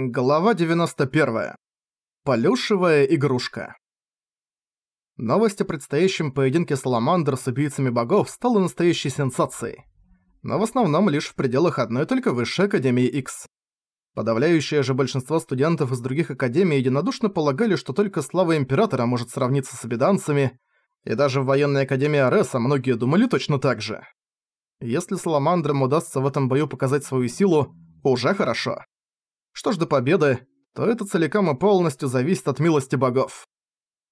Глава 91. Полюшевая игрушка. Новость о предстоящем поединке Саламандр с убийцами богов стала настоящей сенсацией. Но в основном лишь в пределах одной только Высшей Академии X. Подавляющее же большинство студентов из других академий единодушно полагали, что только слава Императора может сравниться с абиданцами, и даже в военной академии Ареса многие думали точно так же. Если Саламандрам удастся в этом бою показать свою силу, уже хорошо. Что ж до победы, то это целиком и полностью зависит от милости богов.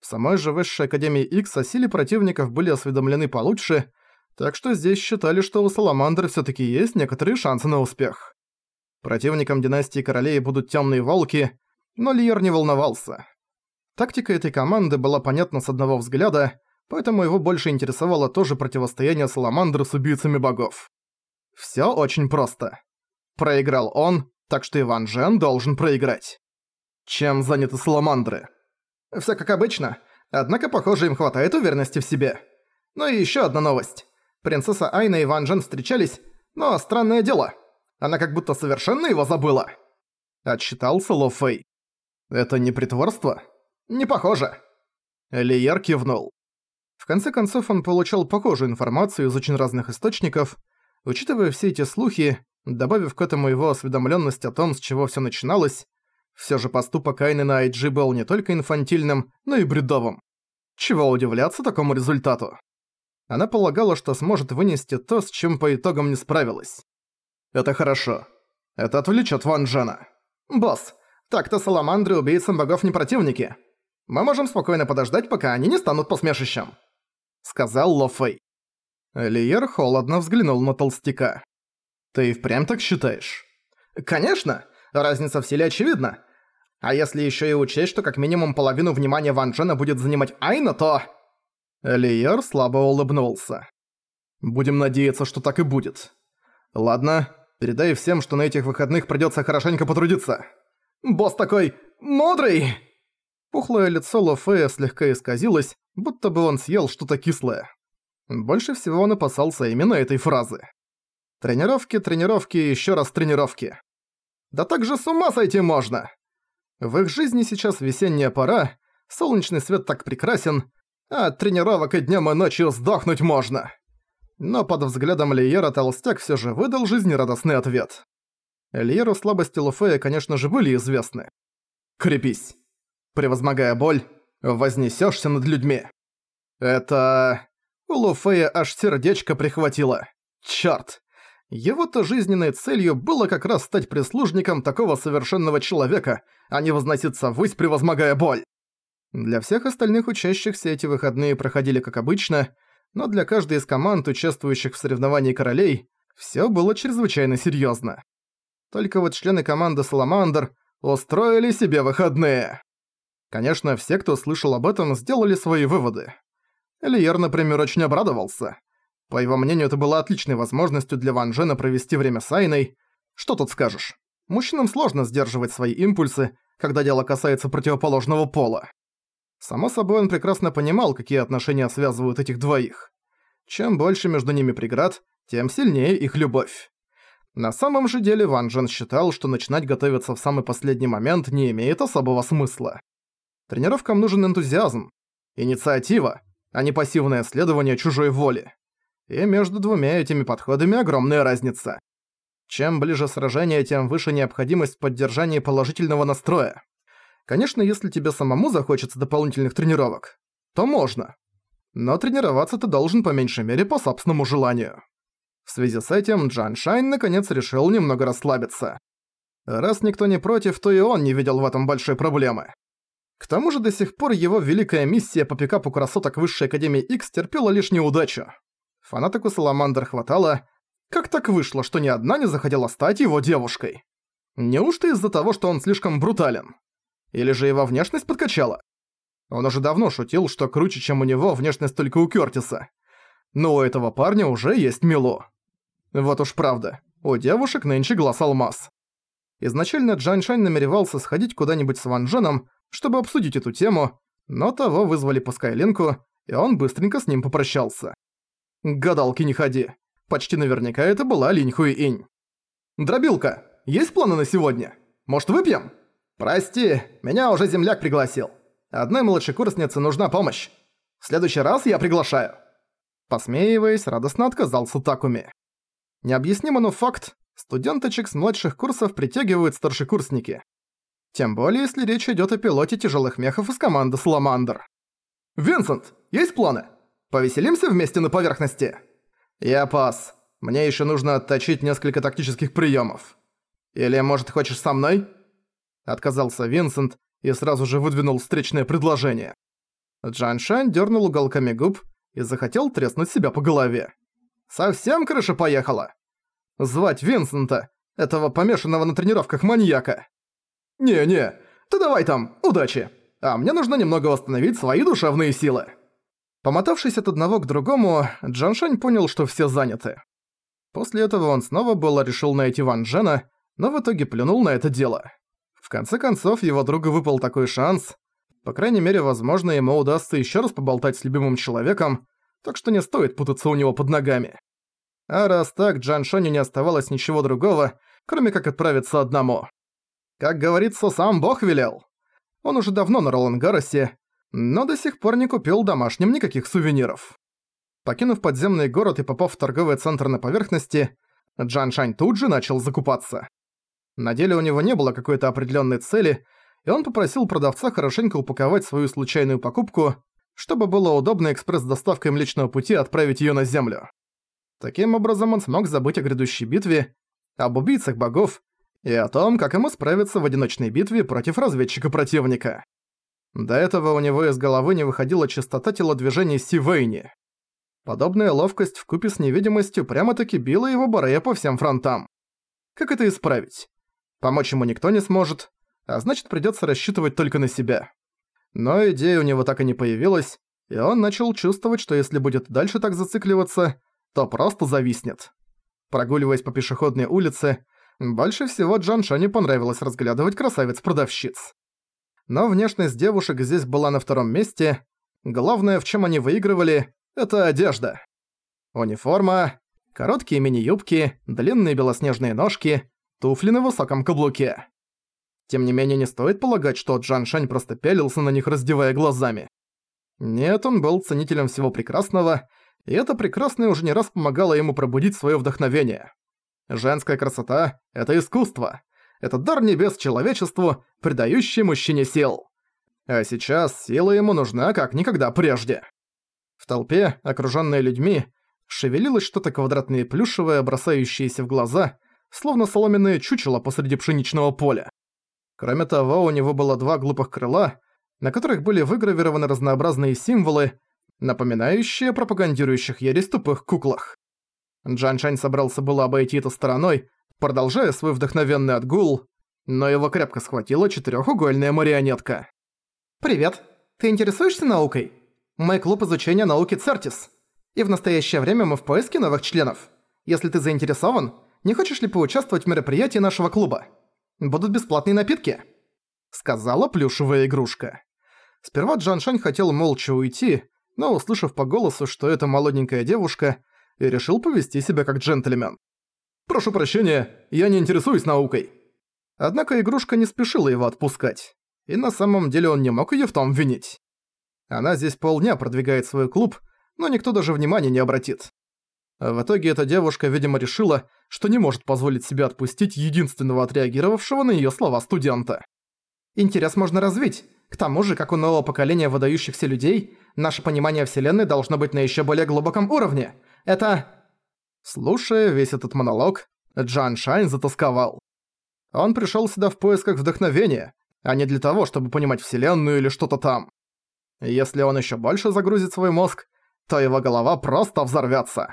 В самой же Высшей Академии X о силе противников были осведомлены получше, так что здесь считали, что у Саламандры всё-таки есть некоторые шансы на успех. Противником династии королей будут тёмные волки, но Лиер не волновался. Тактика этой команды была понятна с одного взгляда, поэтому его больше интересовало тоже противостояние Саламандры с убийцами богов. Всё очень просто. Проиграл он, так что Иван Джен должен проиграть. Чем заняты Саламандры? Всё как обычно, однако, похоже, им хватает уверенности в себе. Ну и ещё одна новость. Принцесса Айна и Иван Джен встречались, но странное дело. Она как будто совершенно его забыла. Отчитался Ло Фэй. Это не притворство? Не похоже. Лиер кивнул. В конце концов, он получал похожую информацию из очень разных источников. Учитывая все эти слухи, добавив к этому его осведомленность о том, с чего все начиналось, все же поступок Айны на IG был не только инфантильным, но и бредовым. Чего удивляться такому результату? Она полагала, что сможет вынести то, с чем по итогам не справилась. Это хорошо. Это отвлечет Ван Джена. Босс, так-то саламандры убийцам богов не противники. Мы можем спокойно подождать, пока они не станут посмешищем. Сказал Ло Фэй. Лиер холодно взглянул на толстяка. Ты впрямь так считаешь? Конечно, разница в силе очевидна. А если ещё и учесть, что как минимум половину внимания Ван Джена будет занимать Айна, то... Лиер слабо улыбнулся. Будем надеяться, что так и будет. Ладно, передай всем, что на этих выходных придётся хорошенько потрудиться. Босс такой мудрый. Пухлое лицо Лофея слегка исказилось, будто бы он съел что-то кислое. Больше всего он опасался именно этой фразы. Тренировки, тренировки и ещё раз тренировки. Да так же с ума сойти можно! В их жизни сейчас весенняя пора, солнечный свет так прекрасен, а от тренировок и днём и ночью сдохнуть можно. Но под взглядом Лиера толстяк всё же выдал жизнерадостный ответ. Лиеру слабости Луфея, конечно же, были известны. «Крепись. Превозмогая боль, вознесёшься над людьми». Это... У Луфея аж сердечко прихватило. Чёрт! Его-то жизненной целью было как раз стать прислужником такого совершенного человека, а не возноситься ввысь, превозмогая боль. Для всех остальных учащихся эти выходные проходили как обычно, но для каждой из команд, участвующих в соревновании королей, всё было чрезвычайно серьёзно. Только вот члены команды «Саламандр» устроили себе выходные. Конечно, все, кто слышал об этом, сделали свои выводы. Элиер, например, очень обрадовался. По его мнению, это было отличной возможностью для Ван Джена провести время с Айной. Что тут скажешь? Мужчинам сложно сдерживать свои импульсы, когда дело касается противоположного пола. Само собой, он прекрасно понимал, какие отношения связывают этих двоих. Чем больше между ними преград, тем сильнее их любовь. На самом же деле Ван Джен считал, что начинать готовиться в самый последний момент не имеет особого смысла. Тренировкам нужен энтузиазм, инициатива, а не пассивное следование чужой воли. И между двумя этими подходами огромная разница. Чем ближе сражение, тем выше необходимость поддержания положительного настроя. Конечно, если тебе самому захочется дополнительных тренировок, то можно. Но тренироваться ты должен по меньшей мере по собственному желанию. В связи с этим Джан Шайн наконец решил немного расслабиться. Раз никто не против, то и он не видел в этом большой проблемы. К тому же до сих пор его великая миссия по пикапу красоток Высшей Академии X терпела лишь неудачу. Фанаток у Саламандр хватало. Как так вышло, что ни одна не захотела стать его девушкой? Неужто из-за того, что он слишком брутален? Или же его внешность подкачала? Он уже давно шутил, что круче, чем у него, внешность только у Кёртиса. Но у этого парня уже есть Мило. Вот уж правда, у девушек нынче глаз алмаз. Изначально Джан Шань намеревался сходить куда-нибудь с Ван Дженом, чтобы обсудить эту тему, но того вызвали по Скайлинку, и он быстренько с ним попрощался гадалки не ходи. Почти наверняка это была Линь Инь. «Дробилка, есть планы на сегодня? Может, выпьем?» «Прости, меня уже земляк пригласил. Одной младшей курснице нужна помощь. В следующий раз я приглашаю». Посмеиваясь, радостно отказался Такуми. Необъяснимо, но факт. Студенточек с младших курсов притягивают старшекурсники. Тем более, если речь идет о пилоте тяжелых мехов из команды «Саламандр». «Винсент, есть планы? Повеселимся вместе на поверхности?» «Я пас. Мне еще нужно отточить несколько тактических приемов. Или, может, хочешь со мной?» Отказался Винсент и сразу же выдвинул встречное предложение. Джан Шань дернул уголками губ и захотел треснуть себя по голове. «Совсем крыша поехала? Звать Винсента, этого помешанного на тренировках маньяка?» «Не-не, ты давай там, удачи, а мне нужно немного восстановить свои душевные силы». Помотавшись от одного к другому, Джаншань понял, что все заняты. После этого он снова было решил найти Ван Джена, но в итоге плюнул на это дело. В конце концов, его другу выпал такой шанс. По крайней мере, возможно, ему удастся еще раз поболтать с любимым человеком, так что не стоит путаться у него под ногами. А раз так, Джан Шоню не оставалось ничего другого, кроме как отправиться одному. Как говорится, сам бог велел. Он уже давно на Ролангаросе, но до сих пор не купил домашним никаких сувениров. Покинув подземный город и попав в торговый центр на поверхности, Джан Шань тут же начал закупаться. На деле у него не было какой-то определенной цели, и он попросил продавца хорошенько упаковать свою случайную покупку, чтобы было удобно экспресс-доставкой Млечного Пути отправить её на Землю. Таким образом он смог забыть о грядущей битве, об убийцах богов и о том, как ему справиться в одиночной битве против разведчика противника. До этого у него из головы не выходила частота телодвижений Сивейни. Подобная ловкость вкупе с невидимостью прямо-таки била его Борея по всем фронтам. Как это исправить? Помочь ему никто не сможет, а значит придётся рассчитывать только на себя. Но идея у него так и не появилась, и он начал чувствовать, что если будет дальше так зацикливаться, то просто зависнет. Прогуливаясь по пешеходной улице, больше всего Джан Шане понравилось разглядывать красавиц-продавщиц. Но внешность девушек здесь была на втором месте. Главное, в чем они выигрывали, это одежда. Униформа, короткие мини-юбки, длинные белоснежные ножки, туфли на высоком каблуке. Тем не менее, не стоит полагать, что Джан Шань просто пялился на них, раздевая глазами. Нет, он был ценителем всего прекрасного, и это прекрасное уже не раз помогало ему пробудить свое вдохновение. Женская красота — это искусство. Это дар небес человечеству, придающий мужчине сил. А сейчас сила ему нужна как никогда прежде. В толпе, окружённой людьми, шевелилось что-то квадратное и плюшевое, бросающееся в глаза, словно соломенное чучело посреди пшеничного поля. Кроме того, у него было два глупых крыла, на которых были выгравированы разнообразные символы, напоминающие пропагандирующих ересь тупых куклах. Джан Шань собрался было обойти это стороной, продолжая свой вдохновенный отгул, но его крепко схватила четырехугольная марионетка. «Привет. Ты интересуешься наукой? Мой клуб изучения науки Цертис. И в настоящее время мы в поиске новых членов. Если ты заинтересован, не хочешь ли поучаствовать в мероприятии нашего клуба?» Будут бесплатные напитки», — сказала плюшевая игрушка. Сперва Джан Шань хотел молча уйти, но, услышав по голосу, что это молоденькая девушка, и решил повести себя как джентльмен. «Прошу прощения, я не интересуюсь наукой». Однако игрушка не спешила его отпускать, и на самом деле он не мог её в том винить. Она здесь полдня продвигает свой клуб, но никто даже внимания не обратит. В итоге эта девушка, видимо, решила, что не может позволить себе отпустить единственного отреагировавшего на её слова студента. Интерес можно развить. К тому же, как у нового поколения выдающихся людей, наше понимание Вселенной должно быть на ещё более глубоком уровне. Это... Слушая весь этот монолог, Джан Шайн затасковал. Он пришёл сюда в поисках вдохновения, а не для того, чтобы понимать Вселенную или что-то там. Если он ещё больше загрузит свой мозг, то его голова просто взорвётся.